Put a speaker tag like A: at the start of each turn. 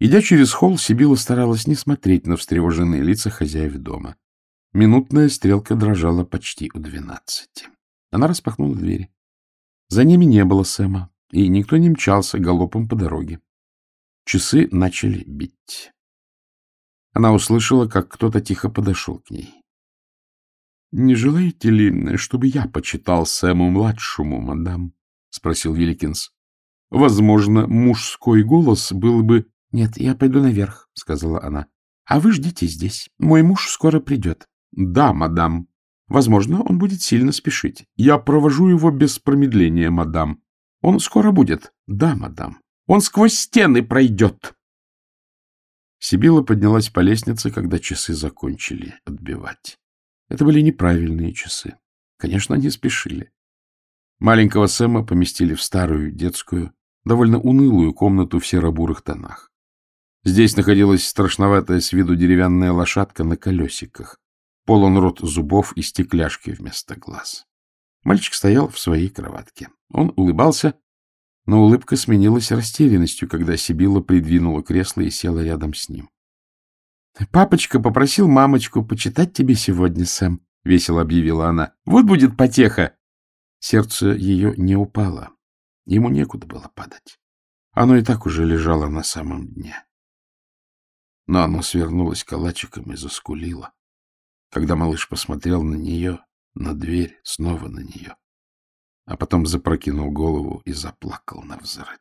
A: Идя через холл, Сибила старалась не смотреть на встревоженные лица хозяев дома. Минутная стрелка дрожала почти у двенадцати. Она распахнула двери. За ними не было Сэма, и никто не мчался галопом по дороге. Часы начали бить. Она услышала, как кто-то тихо подошел к ней. — Не желаете ли, чтобы я почитал Сэму-младшему, мадам? — спросил Великинс. — Возможно, мужской голос был бы — Нет, я пойду наверх, — сказала она. — А вы ждите здесь. Мой муж скоро придет. — Да, мадам. Возможно, он будет сильно спешить. Я провожу его без промедления, мадам. Он скоро будет. — Да, мадам. Он сквозь стены пройдет. Сибила поднялась по лестнице, когда часы закончили отбивать. Это были неправильные часы. Конечно, они спешили. Маленького Сэма поместили в старую детскую, довольно унылую комнату в серо-бурых тонах. Здесь находилась страшноватая с виду деревянная лошадка на колесиках, полон рот зубов и стекляшки вместо глаз. Мальчик стоял в своей кроватке. Он улыбался, но улыбка сменилась растерянностью, когда Сибила придвинула кресло и села рядом с ним. — Папочка попросил мамочку почитать тебе сегодня, Сэм, — весело объявила она. — Вот будет потеха. Сердце ее не упало. Ему некуда было падать. Оно и так уже лежало на самом дне. Но оно свернулось калачиком и заскулило. Когда малыш посмотрел на нее, на дверь, снова на нее, а потом запрокинул голову и заплакал на взрыд.